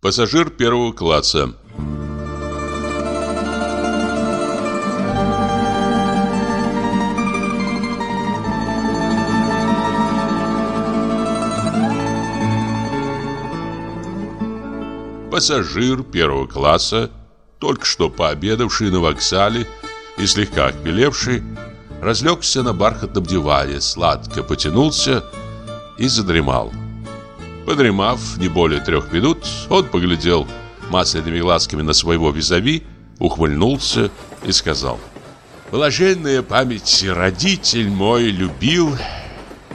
Пассажир первого класса. Пассажир первого класса, только что пообедавший на вокзале и слегка отпилевший, разлегся на бархатном диване, сладко потянулся и задремал. Подремав не более трех минут, он поглядел масляными глазками на своего визави, ухмыльнулся и сказал «Блаженная память родитель мой любил,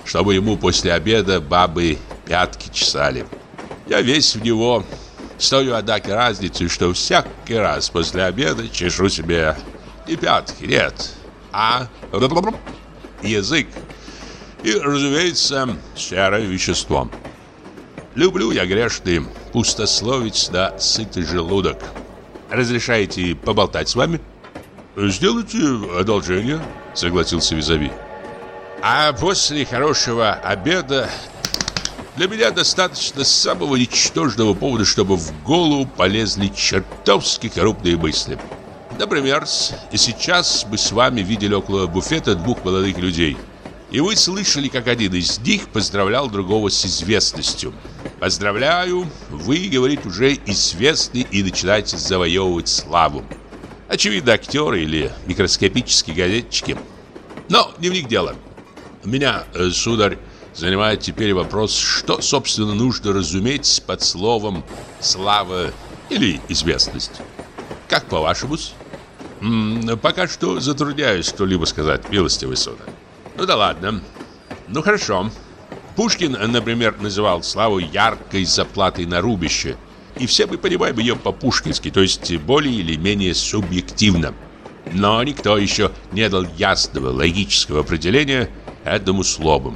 чтобы ему после обеда бабы пятки чесали. Я весь в него, с однако, разницу, что всякий раз после обеда чешу себе и пятки, нет, а язык и, разумеется, серое веществом». Люблю я грешный пустословить да сытый желудок. Разрешаете поболтать с вами? Сделайте одолжение, согласился Визави. А после хорошего обеда для меня достаточно самого ничтожного повода, чтобы в голову полезли чертовски крупные мысли. Например, и сейчас мы с вами видели около буфета двух молодых людей. И вы слышали, как один из них поздравлял другого с известностью – Поздравляю, вы, говорит, уже известны и начинаете завоевывать славу. Очевидно, актеры или микроскопические газетчики. Но дневник дела. Меня, э, сударь, занимает теперь вопрос, что, собственно, нужно разуметь под словом «слава» или «известность». Как по-вашему? Пока что затрудняюсь что-либо сказать, милостивый сударь. Ну да ладно. Ну хорошо. Хорошо. Пушкин, например, называл славу яркой заплатой на рубище. И все мы понимаем ее по-пушкински, то есть более или менее субъективно. Но никто еще не дал ясного логического определения этому слову.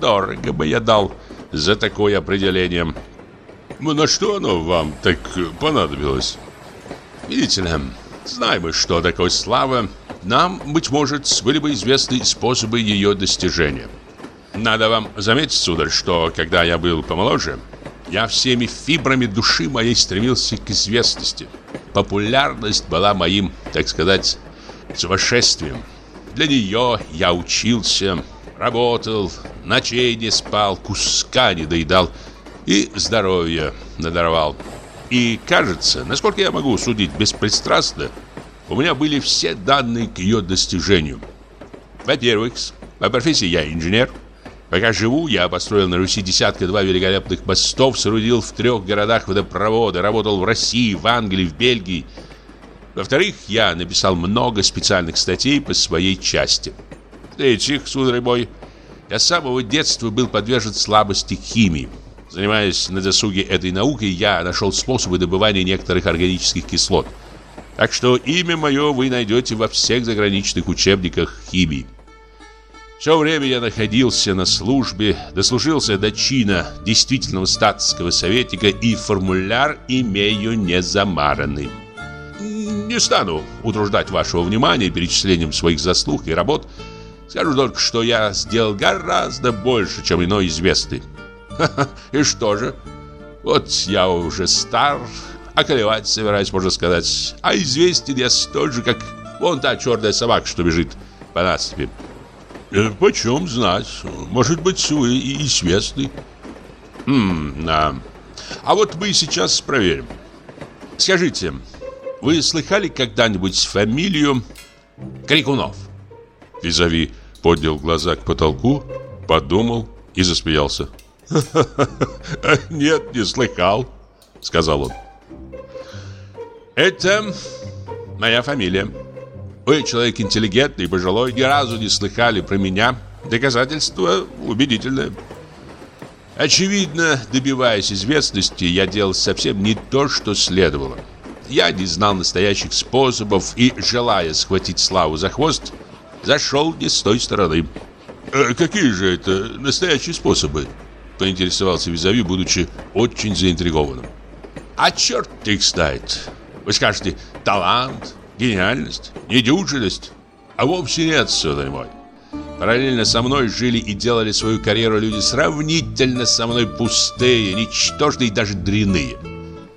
Дорого бы я дал за такое определение. Но на что оно вам так понадобилось? Видите ли, знаем мы, что такое слава. Нам, быть может, были бы известны способы ее достижения – надо вам заметить, сударь, что когда я был помоложе, я всеми фибрами души моей стремился к известности. Популярность была моим, так сказать, сумасшествием. Для нее я учился, работал, ночей не спал, куска не доедал и здоровье надорвал. И кажется, насколько я могу судить беспристрастно, у меня были все данные к ее достижению. Во-первых, по профессии я инженер – Пока живу, я построил на Руси десятка два великолепных постов, соорудил в трех городах водопроводы, работал в России, в Англии, в Бельгии. Во-вторых, я написал много специальных статей по своей части. В-третьих, сударь мой, я с самого детства был подвержен слабости химии. Занимаясь на досуге этой наукой, я нашел способы добывания некоторых органических кислот. Так что имя мое вы найдете во всех заграничных учебниках химии. Все время я находился на службе, дослужился до чина действительного статского советника и формуляр имею незамаранный. Не стану утруждать вашего внимания перечислением своих заслуг и работ. Скажу только, что я сделал гораздо больше, чем иной известный. И что же? Вот я уже стар, околевать собираюсь, можно сказать. А известен я столь же, как вон та черная собака, что бежит по насыпи. Э, почем знать? Может быть, вы и известны. Хм, да. А вот мы сейчас проверим. Скажите, вы слыхали когда-нибудь фамилию Крикунов? Визави поднял глаза к потолку, подумал и засмеялся. «Нет, не слыхал», — сказал он. «Это моя фамилия», вы человек интеллигентный, пожилой, ни разу не слыхали про меня. Доказательство убедительное. Очевидно, добиваясь известности, я делал совсем не то, что следовало. Я не знал настоящих способов и, желая схватить славу за хвост, зашел не с той стороны. «Э, «Какие же это настоящие способы?» – поинтересовался Визави, будучи очень заинтригованным. «А черт их знает! Вы скажете, талант, гениальность, недюжелость, а вовсе нет, сударь мой. Параллельно со мной жили и делали свою карьеру люди сравнительно со мной пустые, ничтожные и даже дряные.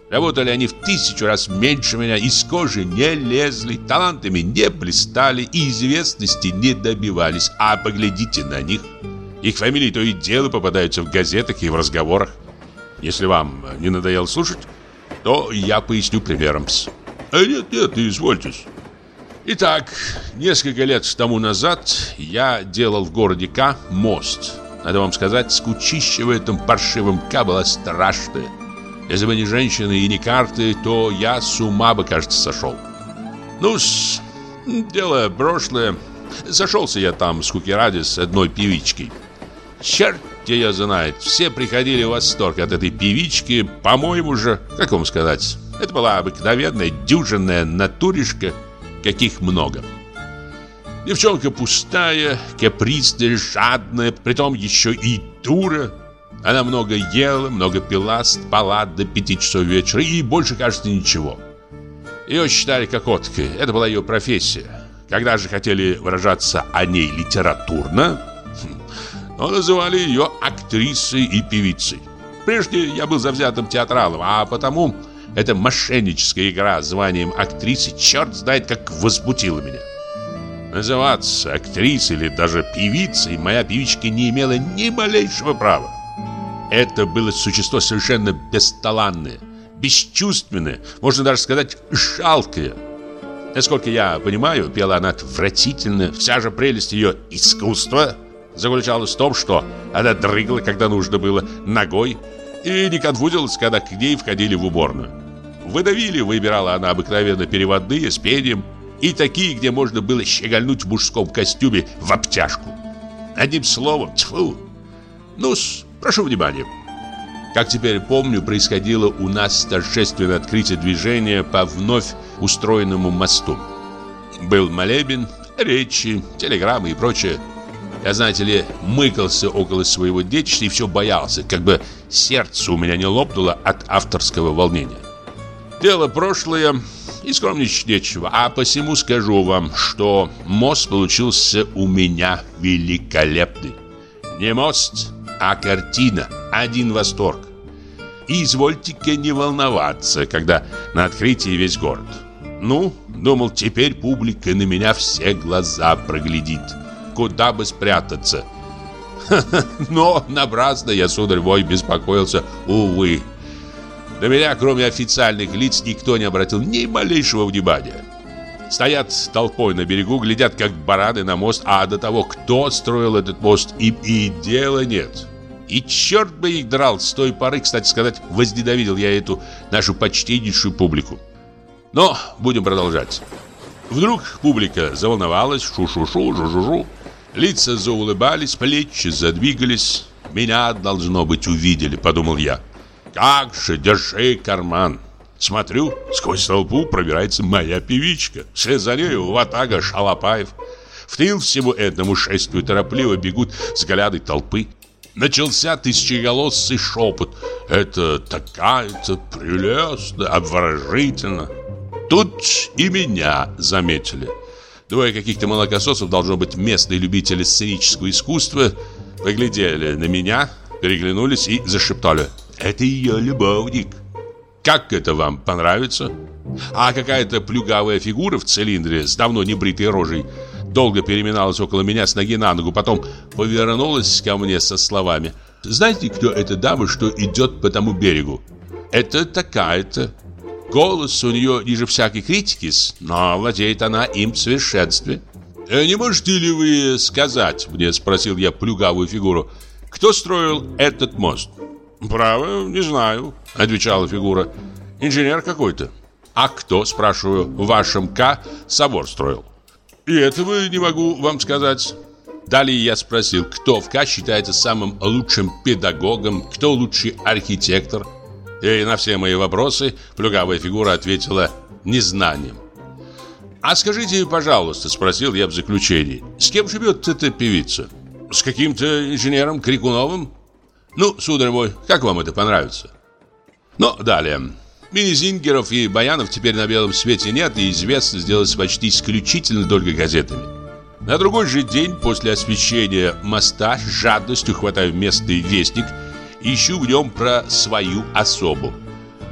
Работали они в тысячу раз меньше меня, из кожи не лезли, талантами не блистали и известности не добивались. А поглядите на них. Их фамилии то и дело попадаются в газетах и в разговорах. Если вам не надоело слушать, то я поясню примером. -с. Нет, нет, извольтесь. Итак, несколько лет тому назад я делал в городе К мост. Надо вам сказать, скучище в этом паршивом К было страшное. Если бы не женщины и не карты, то я с ума бы, кажется, сошел. ну -с, дело прошлое. Сошелся я там с куки ради с одной певичкой. Черт ее знает, все приходили в восторг от этой певички, по-моему же, как вам сказать это была обыкновенная дюжинная натуришка, каких много. Девчонка пустая, капризная, жадная, притом еще и дура. Она много ела, много пила, спала до пяти часов вечера и больше, кажется, ничего. Ее считали кокоткой, это была ее профессия. Когда же хотели выражаться о ней литературно, но называли ее актрисой и певицей. Прежде я был завзятым театралом, а потому это мошенническая игра с званием актрисы черт знает как возбудила меня. Называться актрисой или даже певицей моя певичка не имела ни малейшего права. Это было существо совершенно бесталанное, бесчувственное, можно даже сказать, жалкое. Насколько я понимаю, пела она отвратительно. Вся же прелесть ее искусства заключалась в том, что она дрыгала, когда нужно было, ногой, и не конфузилась, когда к ней входили в уборную. Выдавили, выбирала она обыкновенно переводные с пением и такие, где можно было щегольнуть в мужском костюме в обтяжку. Одним словом, тьфу. Ну, прошу внимания. Как теперь помню, происходило у нас торжественное открытие движения по вновь устроенному мосту. Был молебен, речи, телеграммы и прочее. Я, знаете ли, мыкался около своего детища и все боялся, как бы сердце у меня не лопнуло от авторского волнения. Дело прошлое и скромничать нечего, а посему скажу вам, что мост получился у меня великолепный. Не мост, а картина, один восторг. И извольте-ка не волноваться, когда на открытии весь город. Ну, думал, теперь публика на меня все глаза проглядит куда бы спрятаться. Но напрасно я, сударь мой, беспокоился, увы. На меня, кроме официальных лиц, никто не обратил ни малейшего внимания. Стоят толпой на берегу, глядят, как бараны на мост, а до того, кто строил этот мост, им и дела нет. И черт бы их драл с той поры, кстати сказать, возненавидел я эту нашу почтеннейшую публику. Но будем продолжать. Вдруг публика заволновалась, шу-шу-шу, жу-жу-жу. Лица заулыбались, плечи задвигались. Меня, должно быть, увидели, подумал я. Как же, держи карман. Смотрю, сквозь толпу пробирается моя певичка. Вслед за нею Ватага Шалопаев. В тыл всему этому шествию торопливо бегут взгляды толпы. Начался тысячеголосый шепот. Это такая-то прелестно, обворожительно. Тут и меня заметили. Двое каких-то молокососов, должно быть, местные любители сценического искусства, поглядели на меня, переглянулись и зашептали. «Это ее любовник». «Как это вам понравится?» А какая-то плюгавая фигура в цилиндре с давно небритой рожей долго переминалась около меня с ноги на ногу, потом повернулась ко мне со словами «Знаете, кто эта дама, что идет по тому берегу?» «Это такая-то» голос у нее ниже всякой критики, но владеет она им в совершенстве. «Не можете ли вы сказать, — мне спросил я плюгавую фигуру, — кто строил этот мост?» «Право, не знаю», — отвечала фигура. «Инженер какой-то». «А кто, — спрашиваю, — в вашем К собор строил?» «И этого не могу вам сказать». Далее я спросил, кто в К считается самым лучшим педагогом, кто лучший архитектор – и на все мои вопросы плюгавая фигура ответила незнанием. «А скажите, пожалуйста», — спросил я в заключении, — «с кем живет эта певица? С каким-то инженером Крикуновым?» «Ну, сударь мой, как вам это понравится?» Но далее. Мини-зингеров и баянов теперь на белом свете нет, и известно сделать почти исключительно только газетами. На другой же день после освещения моста с жадностью хватаю местный вестник — Ищу в нем про свою особу.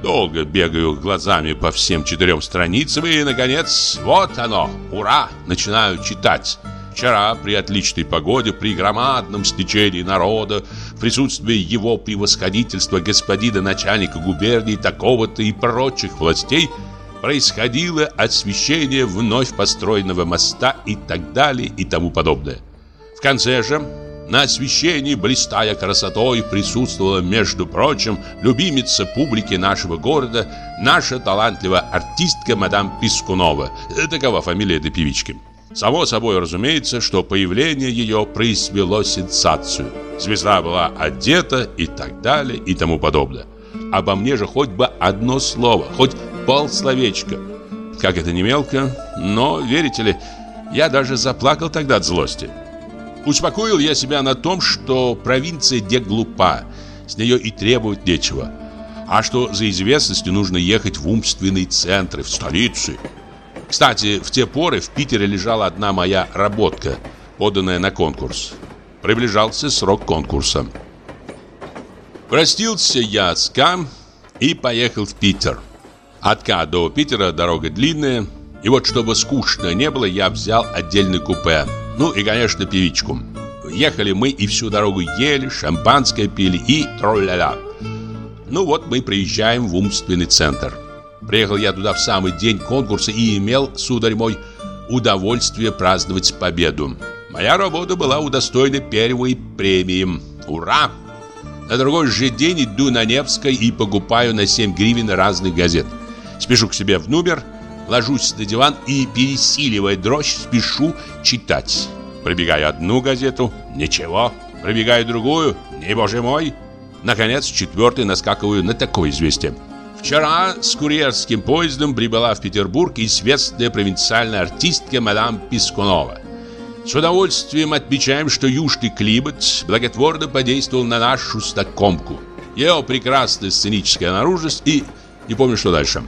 Долго бегаю глазами по всем четырем страницам и, наконец, вот оно, ура, начинаю читать. Вчера при отличной погоде, при громадном стечении народа, в присутствии его превосходительства господина начальника губернии такого-то и прочих властей происходило освещение вновь построенного моста и так далее и тому подобное. В конце же на освещении, блистая красотой, присутствовала, между прочим, любимица публики нашего города, наша талантливая артистка мадам Пискунова. Такова фамилия этой певички. Само собой разумеется, что появление ее произвело сенсацию. Звезда была одета и так далее и тому подобное. Обо мне же хоть бы одно слово, хоть полсловечка. Как это не мелко, но, верите ли, я даже заплакал тогда от злости. Успокоил я себя на том, что провинция где глупа, с нее и требовать нечего. А что за известностью нужно ехать в умственные центры, в столицу. Кстати, в те поры в Питере лежала одна моя работка, поданная на конкурс. Приближался срок конкурса. Простился я с Кам и поехал в Питер. От К до Питера дорога длинная, и вот чтобы скучно не было, я взял отдельный купе – ну и, конечно, певичку. Ехали мы и всю дорогу ели, шампанское пили и тролля-ля. Ну вот мы приезжаем в умственный центр. Приехал я туда в самый день конкурса и имел, сударь мой, удовольствие праздновать победу. Моя работа была удостоена первой премии. Ура! На другой же день иду на Невской и покупаю на 7 гривен разных газет. Спешу к себе в номер Ложусь на диван и, пересиливая дрожь, спешу читать. Пробегаю одну газету – ничего. Пробегаю другую – не боже мой. Наконец, четвертый наскакиваю на такое известие. Вчера с курьерским поездом прибыла в Петербург известная провинциальная артистка мадам Пискунова. С удовольствием отмечаем, что южный климат благотворно подействовал на нашу стакомку. Ее прекрасная сценическая наружность и... Не помню, что дальше.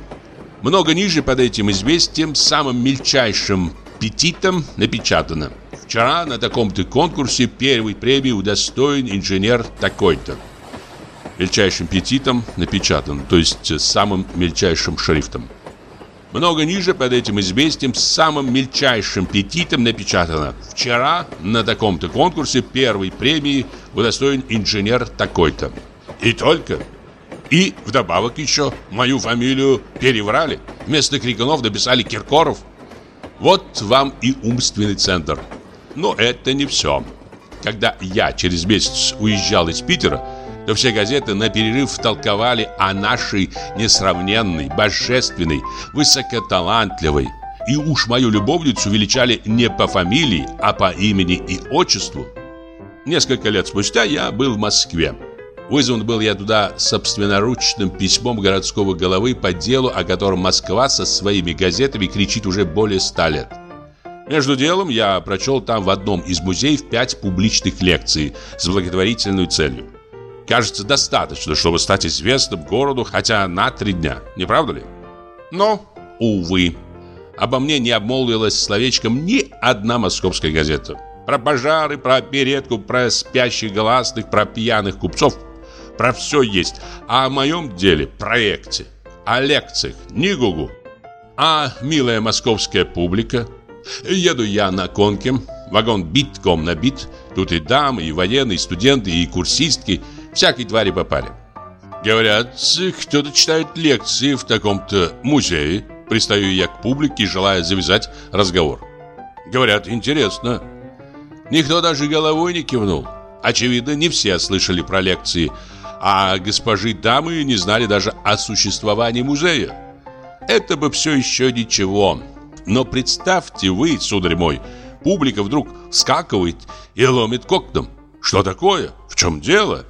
Много ниже под этим известием, самым мельчайшим петитом напечатано. Вчера на таком-то конкурсе первой премии удостоен инженер такой-то. Мельчайшим петитом напечатано, то есть самым мельчайшим шрифтом. Много ниже под этим известием самым мельчайшим петитом напечатано «Вчера на таком-то конкурсе первой премии удостоен инженер такой-то». И только и вдобавок еще мою фамилию переврали. Вместо Крикунов написали Киркоров. Вот вам и умственный центр. Но это не все. Когда я через месяц уезжал из Питера, то все газеты на перерыв толковали о нашей несравненной, божественной, высокоталантливой. И уж мою любовницу величали не по фамилии, а по имени и отчеству. Несколько лет спустя я был в Москве. Вызван был я туда собственноручным письмом городского головы по делу, о котором Москва со своими газетами кричит уже более ста лет. Между делом я прочел там в одном из музеев пять публичных лекций с благотворительной целью. Кажется, достаточно, чтобы стать известным городу хотя на три дня, не правда ли? Но, увы, обо мне не обмолвилась словечком ни одна московская газета. Про пожары, про передку, про спящих гласных, про пьяных купцов про все есть. А о моем деле, проекте, о лекциях, не гугу. А милая московская публика? Еду я на конке, вагон битком набит. Тут и дамы, и военные, и студенты, и курсистки. Всякие твари попали. Говорят, кто-то читает лекции в таком-то музее. Пристаю я к публике, желая завязать разговор. Говорят, интересно. Никто даже головой не кивнул. Очевидно, не все слышали про лекции а госпожи дамы не знали даже о существовании музея. Это бы все еще ничего. Но представьте вы, сударь мой, публика вдруг скакивает и ломит коктом. Что такое? В чем дело?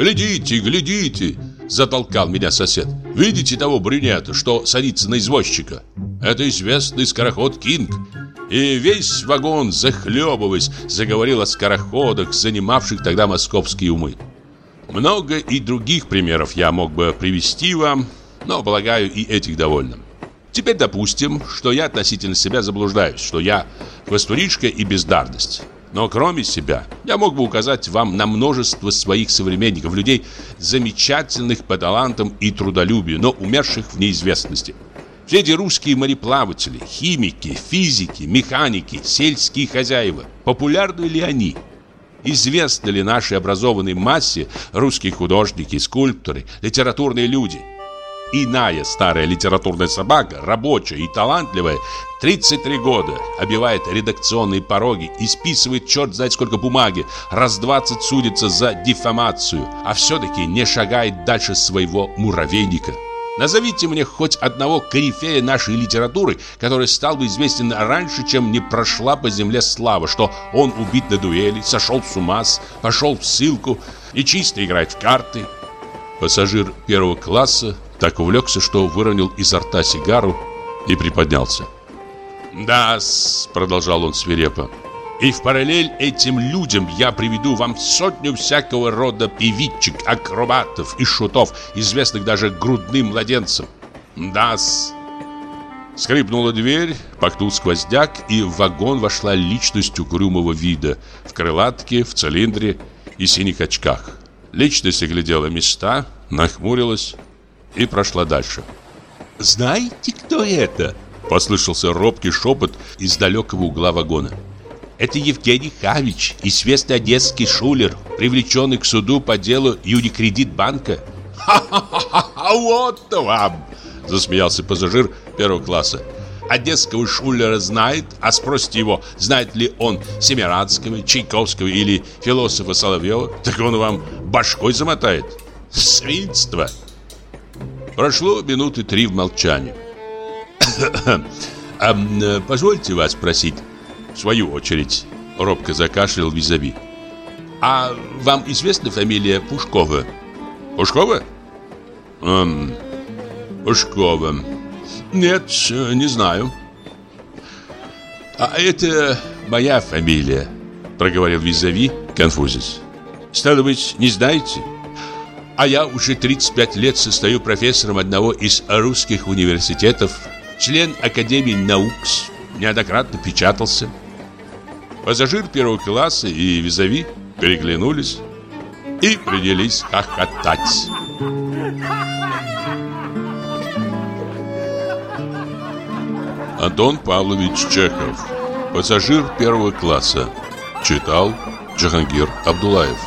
«Глядите, глядите!» – затолкал меня сосед. «Видите того брюнета, что садится на извозчика? Это известный скороход Кинг. И весь вагон, захлебываясь, заговорил о скороходах, занимавших тогда московские умы. Много и других примеров я мог бы привести вам, но, полагаю, и этих довольно. Теперь допустим, что я относительно себя заблуждаюсь, что я хвостуричка и бездарность. Но кроме себя, я мог бы указать вам на множество своих современников, людей, замечательных по талантам и трудолюбию, но умерших в неизвестности. Все эти русские мореплаватели, химики, физики, механики, сельские хозяева, популярны ли они – Известны ли нашей образованной массе русские художники, скульпторы, литературные люди? Иная старая литературная собака, рабочая и талантливая, 33 года, обивает редакционные пороги, исписывает черт знает сколько бумаги, раз 20 судится за дефамацию, а все-таки не шагает дальше своего муравейника. Назовите мне хоть одного корифея нашей литературы, который стал бы известен раньше, чем не прошла по земле слава, что он убит на дуэли, сошел с ума, пошел в ссылку и чисто играет в карты. Пассажир первого класса так увлекся, что выронил изо рта сигару и приподнялся. «Да-с», продолжал он свирепо, — и в параллель этим людям я приведу вам сотню всякого рода певичек, акробатов и шутов, известных даже грудным младенцам. Да-с. Скрипнула дверь, пахнул сквозняк, и в вагон вошла личность угрюмого вида в крылатке, в цилиндре и синих очках. Личность оглядела места, нахмурилась и прошла дальше. «Знаете, кто это?» – послышался робкий шепот из далекого угла вагона. Это Евгений Хамич, известный одесский шулер, привлеченный к суду по делу Юникредит банка. «Ха-ха-ха! Вот вам!» – засмеялся пассажир первого класса. «Одесского шулера знает, а спросите его, знает ли он Семирадского, Чайковского или философа Соловьева, так он вам башкой замотает. Свинство!» Прошло минуты три в молчании. А «Позвольте вас спросить» свою очередь, робко закашлял Визави. А вам известна фамилия Пушкова? Пушкова? Эм, Пушкова. Нет, не знаю. А это моя фамилия, проговорил Визави, конфузясь. Стало быть, не знаете? А я уже 35 лет состою профессором одного из русских университетов, член Академии наук, неоднократно печатался. Пассажир первого класса и визави переглянулись и принялись хохотать. Антон Павлович Чехов Пассажир первого класса Читал Джахангир Абдулаев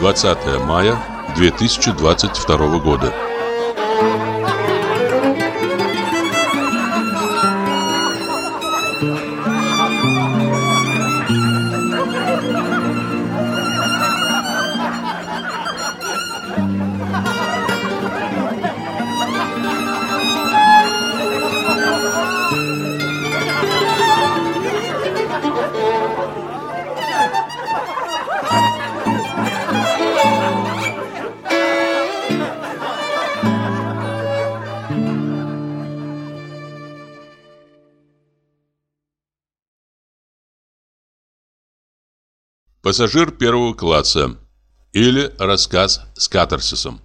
20 мая 2022 года Пассажир первого класса или рассказ с катарсисом.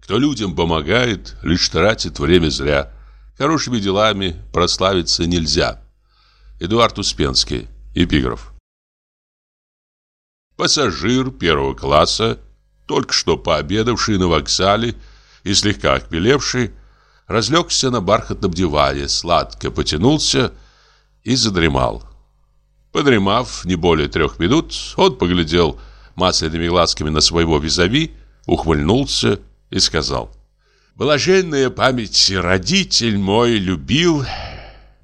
Кто людям помогает, лишь тратит время зря – Хорошими делами прославиться нельзя. Эдуард Успенский. Эпиграф. Пассажир первого класса, только что пообедавший на вокзале и слегка окпелевший, разлегся на бархатном диване, сладко потянулся и задремал. Подремав не более трех минут, он поглядел масляными глазками на своего визави, ухмыльнулся и сказал Блаженная память родитель мой любил,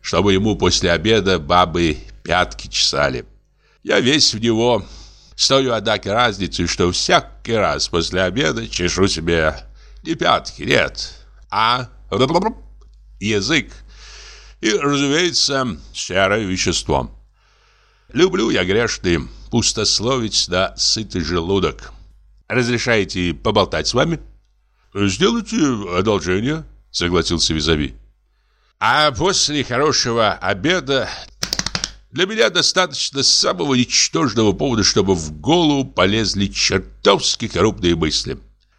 чтобы ему после обеда бабы пятки чесали. Я весь в него. Стою, однако, разницей, что всякий раз после обеда чешу себе не пятки, нет, а язык. И, разумеется, серое вещество. Люблю я грешный пустословить на сытый желудок. Разрешаете поболтать с вами?» «Сделайте одолжение», — согласился Визави. «А после хорошего обеда для меня достаточно самого ничтожного повода, чтобы в голову полезли чертовски коррупные мысли.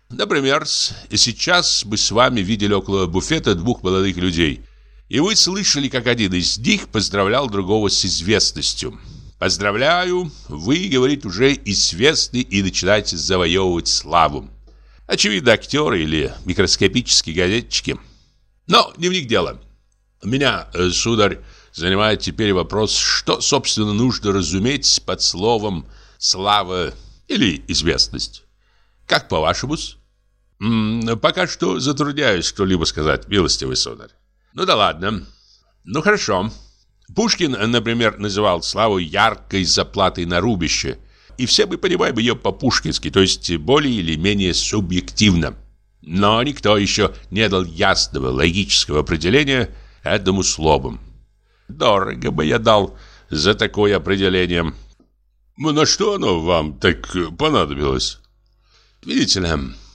Например, сейчас мы с вами видели около буфета двух молодых людей, и вы слышали, как один из них поздравлял другого с известностью». Поздравляю, вы, говорит, уже известны и начинаете завоевывать славу. Очевидно, актеры или микроскопический газетчики. Но дневник дела. Меня, сударь, занимает теперь вопрос, что, собственно, нужно разуметь под словом «слава» или «известность». Как по-вашему? Пока что затрудняюсь кто-либо сказать, милостивый сударь. Ну да ладно. Ну хорошо. Пушкин, например, называл славу яркой заплатой на рубище, и все мы понимаем ее по-пушкински, то есть более или менее субъективно. Но никто еще не дал ясного логического определения этому слову. Дорого бы я дал за такое определение. На что оно вам так понадобилось? Видите ли,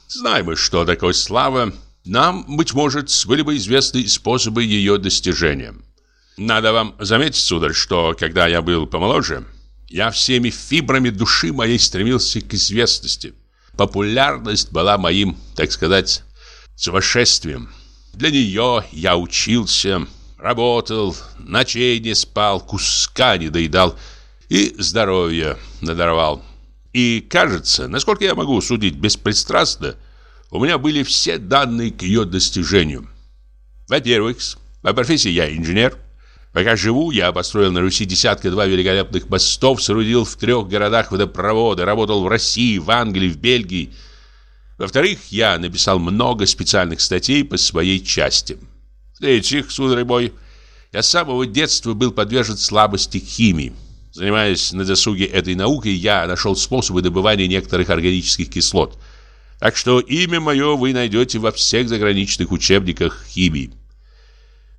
знаем мы, что такое слава. Нам, быть может, были бы известны способы ее достижения. Надо вам заметить, сударь, что когда я был помоложе, я всеми фибрами души моей стремился к известности. Популярность была моим, так сказать, сумасшествием. Для нее я учился, работал, ночей не спал, куска не доедал и здоровье надорвал. И кажется, насколько я могу судить беспристрастно, у меня были все данные к ее достижению. Во-первых, по профессии я инженер – Пока живу, я построил на Руси десятка-два великолепных мостов, соорудил в трех городах водопроводы, работал в России, в Англии, в Бельгии. Во-вторых, я написал много специальных статей по своей части. В-третьих, сударь мой, я с самого детства был подвержен слабости химии. Занимаясь на досуге этой наукой, я нашел способы добывания некоторых органических кислот. Так что имя мое вы найдете во всех заграничных учебниках химии.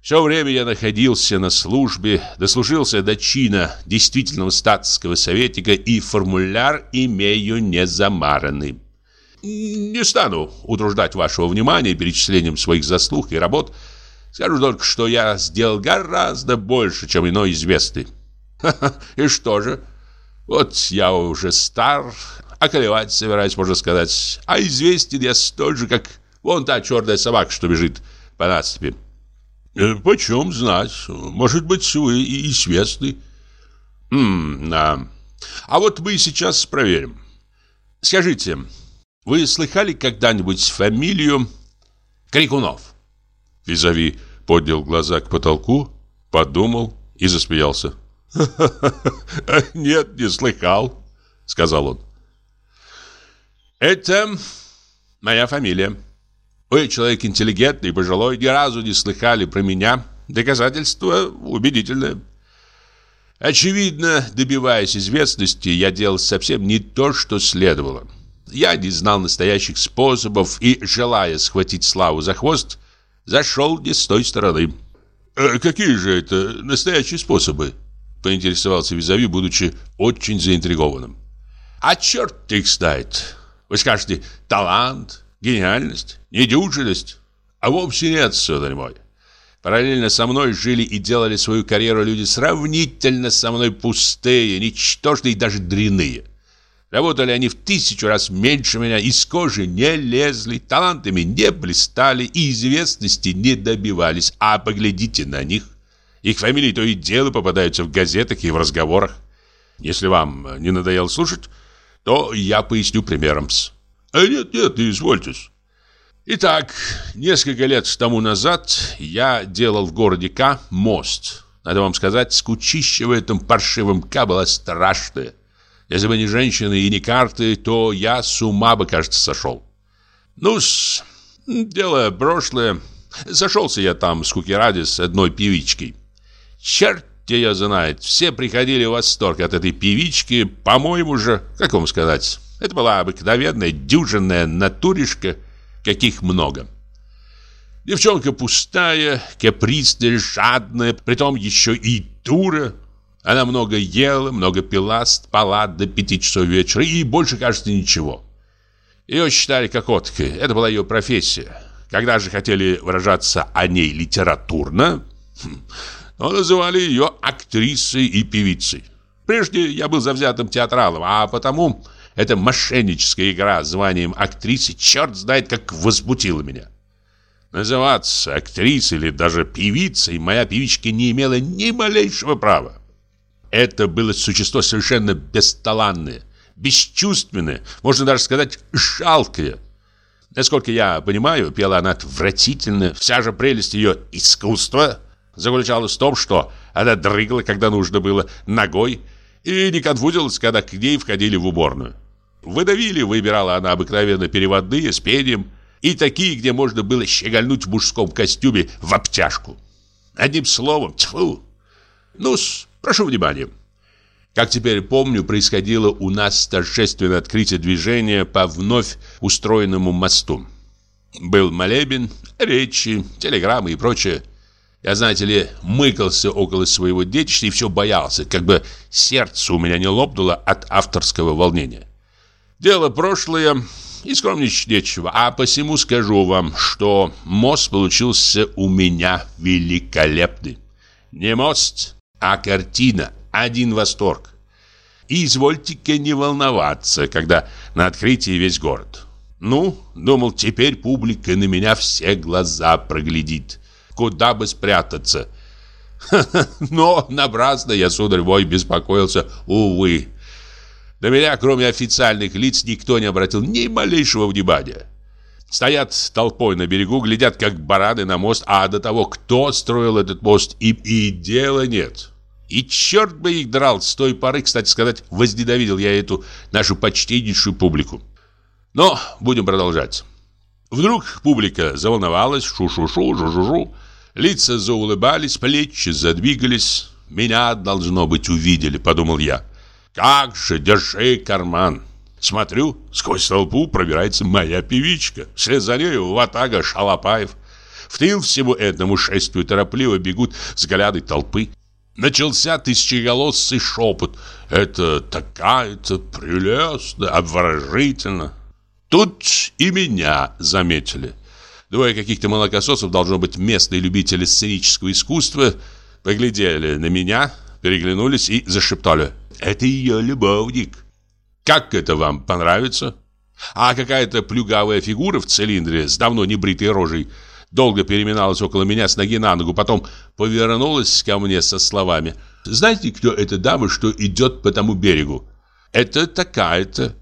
Все время я находился на службе, дослужился до чина действительного статского советника и формуляр имею незамаранный. Не стану утруждать вашего внимания перечислением своих заслуг и работ. Скажу только, что я сделал гораздо больше, чем иной известный. И что же? Вот я уже стар, околевать собираюсь, можно сказать. А известен я столь же, как вон та черная собака, что бежит по насыпи. Э, почем знать? Может быть, вы и известны. М да. А вот мы сейчас проверим. Скажите, вы слыхали когда-нибудь фамилию Крикунов? Визави поднял глаза к потолку, подумал и засмеялся. «Нет, не слыхал», — сказал он. «Это моя фамилия», вы человек интеллигентный, пожилой, ни разу не слыхали про меня. Доказательство убедительное. Очевидно, добиваясь известности, я делал совсем не то, что следовало. Я не знал настоящих способов и, желая схватить славу за хвост, зашел не с той стороны. «Э, «Какие же это настоящие способы?» – поинтересовался Визави, будучи очень заинтригованным. «А черт их знает! Вы скажете, талант, гениальность?» А не деятельность, а вовсе нет, сударь мой. Параллельно со мной жили и делали свою карьеру люди сравнительно со мной пустые, ничтожные и даже дряные. Работали они в тысячу раз меньше меня, из кожи не лезли, талантами не блистали и известности не добивались. А поглядите на них. Их фамилии то и дело попадаются в газетах и в разговорах. Если вам не надоело слушать, то я поясню примером. А нет, нет, извольтесь. Итак, несколько лет тому назад я делал в городе К мост. Надо вам сказать, скучище в этом паршивом К было страшное. Если бы не женщины и не карты, то я с ума бы, кажется, сошел. Ну-с, дело прошлое. Сошелся я там с куки ради с одной певичкой. Черт ее знает, все приходили в восторг от этой певички, по-моему же, как вам сказать, это была обыкновенная дюжинная натуришка – каких много. Девчонка пустая, капризная, жадная, притом еще и дура. Она много ела, много пила, спала до пяти часов вечера и больше, кажется, ничего. Ее считали кокоткой, это была ее профессия. Когда же хотели выражаться о ней литературно, но называли ее актрисой и певицей. Прежде я был завзятым театралом, а потому это мошенническая игра с званием актрисы черт знает как возбудила меня. Называться актрисой или даже певицей моя певичка не имела ни малейшего права. Это было существо совершенно бесталанное, бесчувственное, можно даже сказать, жалкое. Насколько я понимаю, пела она отвратительно. Вся же прелесть ее искусства заключалась в том, что она дрыгала, когда нужно было, ногой, и не конфузилась, когда к ней входили в уборную. Выдавили, выбирала она обыкновенно переводные с пением и такие, где можно было щегольнуть в мужском костюме в обтяжку. Одним словом, тьфу! ну прошу внимания. Как теперь помню, происходило у нас торжественное открытие движения по вновь устроенному мосту. Был молебен, речи, телеграммы и прочее. Я, знаете ли, мыкался около своего детища и все боялся, как бы сердце у меня не лопнуло от авторского волнения. Дело прошлое, и скромничать нечего, а посему скажу вам, что мост получился у меня великолепный. Не мост, а картина, один восторг. И извольте-ка не волноваться, когда на открытии весь город. Ну, думал, теперь публика на меня все глаза проглядит куда бы спрятаться. Но напрасно я, сударь мой, беспокоился, увы. На меня, кроме официальных лиц, никто не обратил ни малейшего внимания. Стоят толпой на берегу, глядят, как бараны на мост, а до того, кто строил этот мост, им и дела нет. И черт бы их драл, с той поры, кстати сказать, возненавидел я эту нашу почтеннейшую публику. Но будем продолжать. Вдруг публика заволновалась, шу-шу-шу, жу-жу-жу. Лица заулыбались, плечи задвигались. Меня, должно быть, увидели, подумал я. Как же, держи карман. Смотрю, сквозь толпу пробирается моя певичка. Вслед за нею Ватага Шалопаев. В тыл всему этому шествию торопливо бегут взгляды толпы. Начался тысячеголосый шепот. Это такая-то прелестно, обворожительно. Тут и меня заметили. Двое каких-то молокососов, должно быть, местные любители сценического искусства, поглядели на меня, переглянулись и зашептали. «Это ее любовник». «Как это вам понравится?» А какая-то плюгавая фигура в цилиндре с давно небритой рожей долго переминалась около меня с ноги на ногу, потом повернулась ко мне со словами «Знаете, кто эта дама, что идет по тому берегу?» «Это такая-то».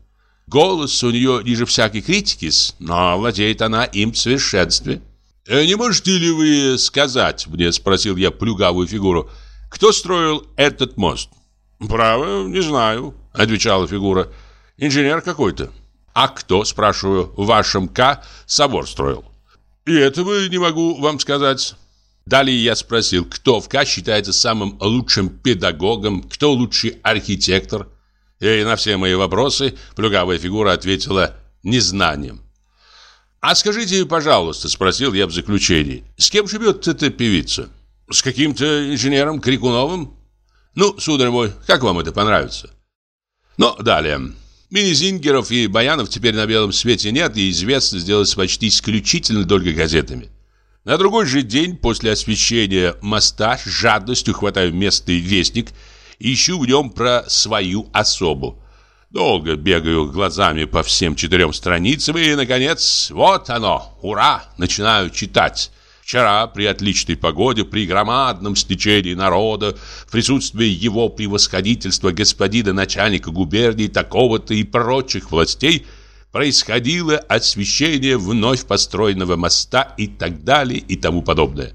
Голос у нее ниже всякой критики, но владеет она им в совершенстве. «Не можете ли вы сказать, — мне спросил я плюгавую фигуру, — кто строил этот мост?» «Право, не знаю», — отвечала фигура. «Инженер какой-то». «А кто, — спрашиваю, — в вашем К собор строил?» «И этого не могу вам сказать». Далее я спросил, кто в К считается самым лучшим педагогом, кто лучший архитектор – и на все мои вопросы плюгавая фигура ответила незнанием. «А скажите, пожалуйста», — спросил я в заключении, — «с кем живет эта певица? С каким-то инженером Крикуновым?» «Ну, сударь мой, как вам это понравится?» Но далее. Мини-зингеров и баянов теперь на белом свете нет, и известно сделать почти исключительно только газетами. На другой же день после освещения моста жадностью хватаю местный вестник — еще в нем про свою особу. Долго бегаю глазами по всем четырем страницам и, наконец, вот оно, ура, начинаю читать. Вчера при отличной погоде, при громадном стечении народа, в присутствии его превосходительства господина начальника губернии такого-то и прочих властей происходило освещение вновь построенного моста и так далее и тому подобное.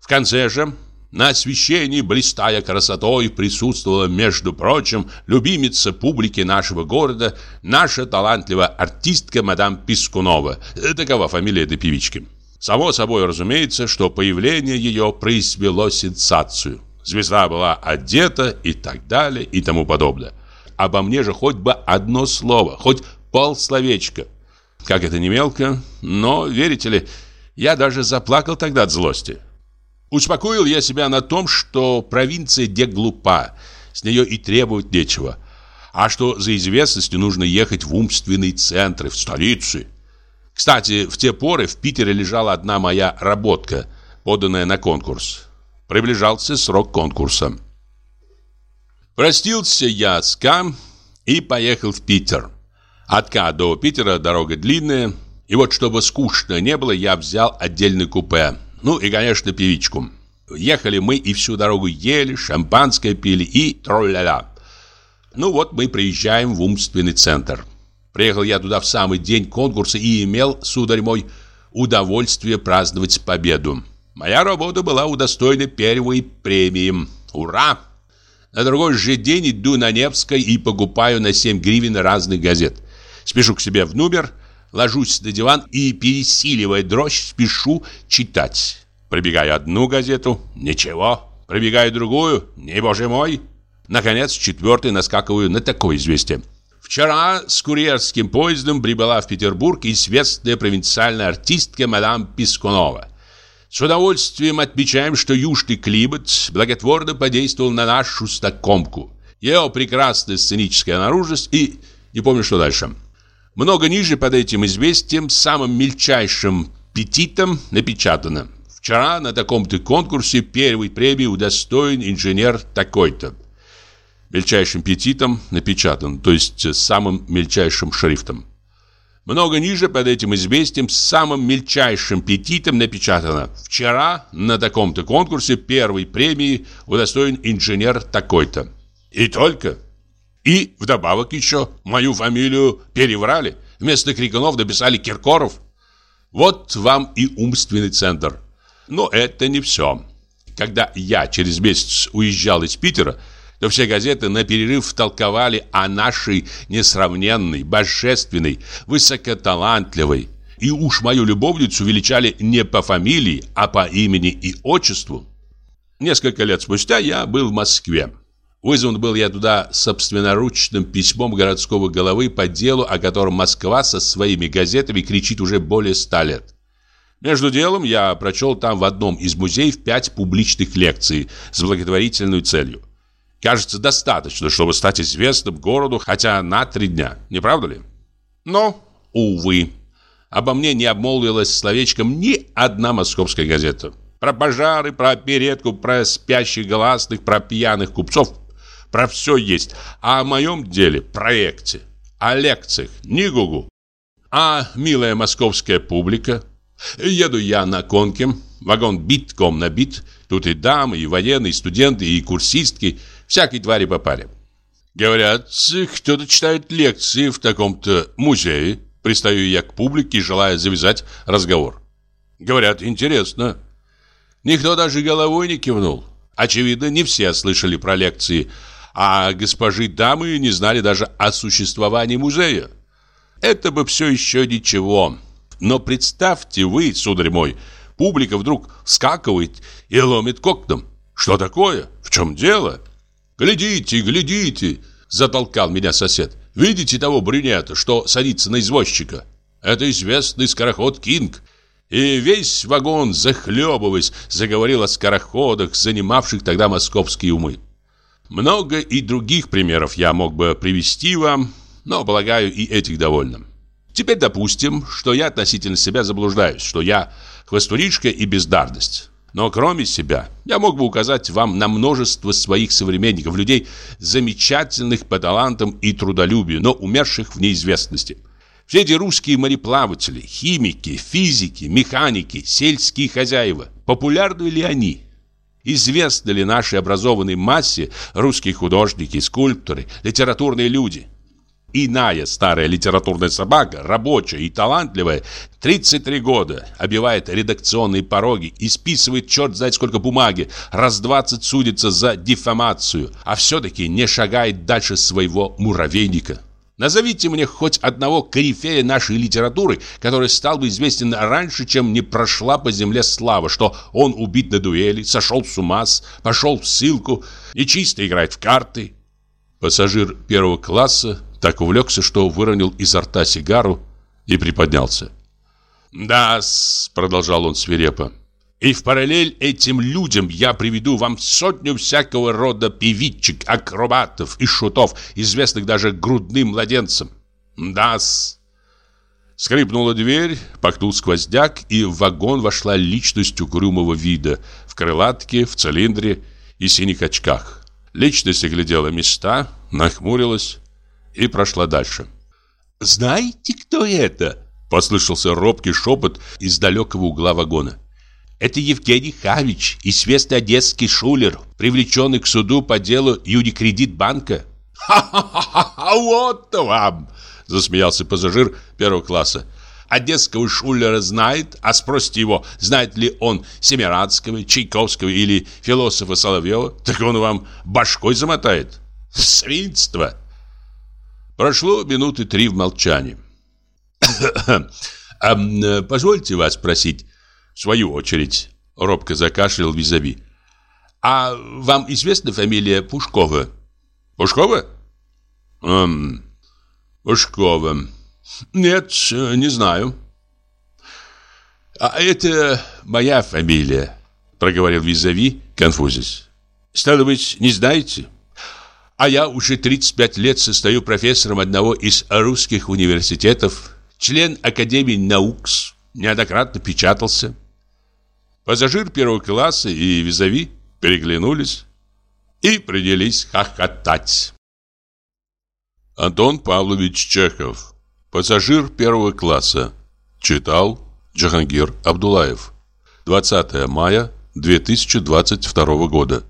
В конце же на освещении, блистая красотой, присутствовала, между прочим, любимица публики нашего города, наша талантливая артистка мадам Пискунова. Такова фамилия этой певички. Само собой разумеется, что появление ее произвело сенсацию. Звезда была одета и так далее и тому подобное. Обо мне же хоть бы одно слово, хоть полсловечка. Как это не мелко, но, верите ли, я даже заплакал тогда от злости. Успокоил я себя на том, что провинция где глупа, с нее и требовать нечего. А что за известностью нужно ехать в умственные центры, в столицы. Кстати, в те поры в Питере лежала одна моя работка, поданная на конкурс. Приближался срок конкурса. Простился я с Кам и поехал в Питер. От К до Питера дорога длинная, и вот чтобы скучно не было, я взял отдельный купе – ну и, конечно, певичку. Ехали мы и всю дорогу ели, шампанское пили и тролля-ля. Ну вот мы приезжаем в умственный центр. Приехал я туда в самый день конкурса и имел, сударь мой, удовольствие праздновать победу. Моя работа была удостоена первой премии. Ура! На другой же день иду на Невской и покупаю на 7 гривен разных газет. Спешу к себе в номер – ложусь на диван и, пересиливая дрожь, спешу читать. Пробегаю одну газету – ничего. Пробегаю другую – не боже мой. Наконец, четвертый наскакиваю на такое известие. Вчера с курьерским поездом прибыла в Петербург известная провинциальная артистка мадам Пискунова. С удовольствием отмечаем, что южный климат благотворно подействовал на нашу стакомку. Ее прекрасная сценическая наружность и... не помню, что дальше много ниже под этим известием, самым мельчайшим петитом напечатано. Вчера на таком-то конкурсе первой премии удостоен инженер такой-то. Мельчайшим петитом напечатан, то есть самым мельчайшим шрифтом. Много ниже под этим известием самым мельчайшим петитом напечатано. Вчера на таком-то конкурсе первой премии удостоен инженер такой-то. И только и, вдобавок еще, мою фамилию переврали. Вместо Криганов дописали Киркоров. Вот вам и умственный центр. Но это не все. Когда я через месяц уезжал из Питера, то все газеты на перерыв толковали о нашей несравненной, божественной, высокоталантливой. И уж мою любовницу величали не по фамилии, а по имени и отчеству. Несколько лет спустя я был в Москве. Вызван был я туда собственноручным письмом городского головы по делу, о котором Москва со своими газетами кричит уже более ста лет. Между делом я прочел там в одном из музеев пять публичных лекций с благотворительной целью. Кажется, достаточно, чтобы стать известным городу хотя на три дня, не правда ли? Но, увы, обо мне не обмолвилась словечком ни одна московская газета. Про пожары, про передку, про спящих гласных, про пьяных купцов – про все есть. А о моем деле, проекте, о лекциях, не гугу. А, милая московская публика, еду я на конке, вагон битком набит, тут и дамы, и военные, и студенты, и курсистки, всякой твари попали. Говорят, кто-то читает лекции в таком-то музее. Пристаю я к публике, желая завязать разговор. Говорят, интересно. Никто даже головой не кивнул. Очевидно, не все слышали про лекции а госпожи дамы не знали даже о существовании музея. Это бы все еще ничего. Но представьте вы, сударь мой, публика вдруг скакивает и ломит коктом. Что такое? В чем дело? Глядите, глядите, затолкал меня сосед. Видите того брюнета, что садится на извозчика? Это известный скороход Кинг. И весь вагон, захлебываясь, заговорил о скороходах, занимавших тогда московские умы. Много и других примеров я мог бы привести вам, но, полагаю, и этих довольным. Теперь допустим, что я относительно себя заблуждаюсь, что я хвостуричка и бездарность. Но кроме себя, я мог бы указать вам на множество своих современников, людей, замечательных по талантам и трудолюбию, но умерших в неизвестности. Все эти русские мореплаватели, химики, физики, механики, сельские хозяева, популярны ли они? Известны ли нашей образованной массе русские художники, скульпторы, литературные люди? Иная старая литературная собака, рабочая и талантливая, 33 года, обивает редакционные пороги, и списывает черт знает сколько бумаги, раз 20 судится за дефамацию, а все-таки не шагает дальше своего муравейника. Назовите мне хоть одного корифея нашей литературы, который стал бы известен раньше, чем не прошла по земле слава, что он убит на дуэли, сошел с ума, пошел в ссылку, чисто играет в карты. Пассажир первого класса так увлекся, что выронил изо рта сигару и приподнялся. «Да-с», продолжал он свирепо, — и в параллель этим людям я приведу вам сотню всякого рода певичек, акробатов и шутов, известных даже грудным младенцам. Да-с. Скрипнула дверь, пахнул сквозняк, и в вагон вошла личность угрюмого вида в крылатке, в цилиндре и синих очках. Личность оглядела места, нахмурилась и прошла дальше. «Знаете, кто это?» – послышался робкий шепот из далекого угла вагона. Это Евгений Хавич, известный одесский шулер, привлеченный к суду по делу Юникредит банка. «Ха-ха-ха! Вот вам!» – засмеялся пассажир первого класса. «Одесского шулера знает, а спросите его, знает ли он Семирадского, Чайковского или философа Соловьева, так он вам башкой замотает. Свинство!» Прошло минуты три в молчании. Эм, э, «Позвольте вас спросить, свою очередь», — робко закашлял Визави. «А вам известна фамилия Пушкова?» «Пушкова?» «Эм... Пушкова... Нет, не знаю». «А это моя фамилия», — проговорил Визави, конфузясь. «Стало быть, не знаете?» А я уже 35 лет состою профессором одного из русских университетов, член Академии наук, неоднократно печатался. Пассажир первого класса и визави переглянулись и принялись хохотать. Антон Павлович Чехов Пассажир первого класса Читал Джахангир Абдулаев 20 мая 2022 года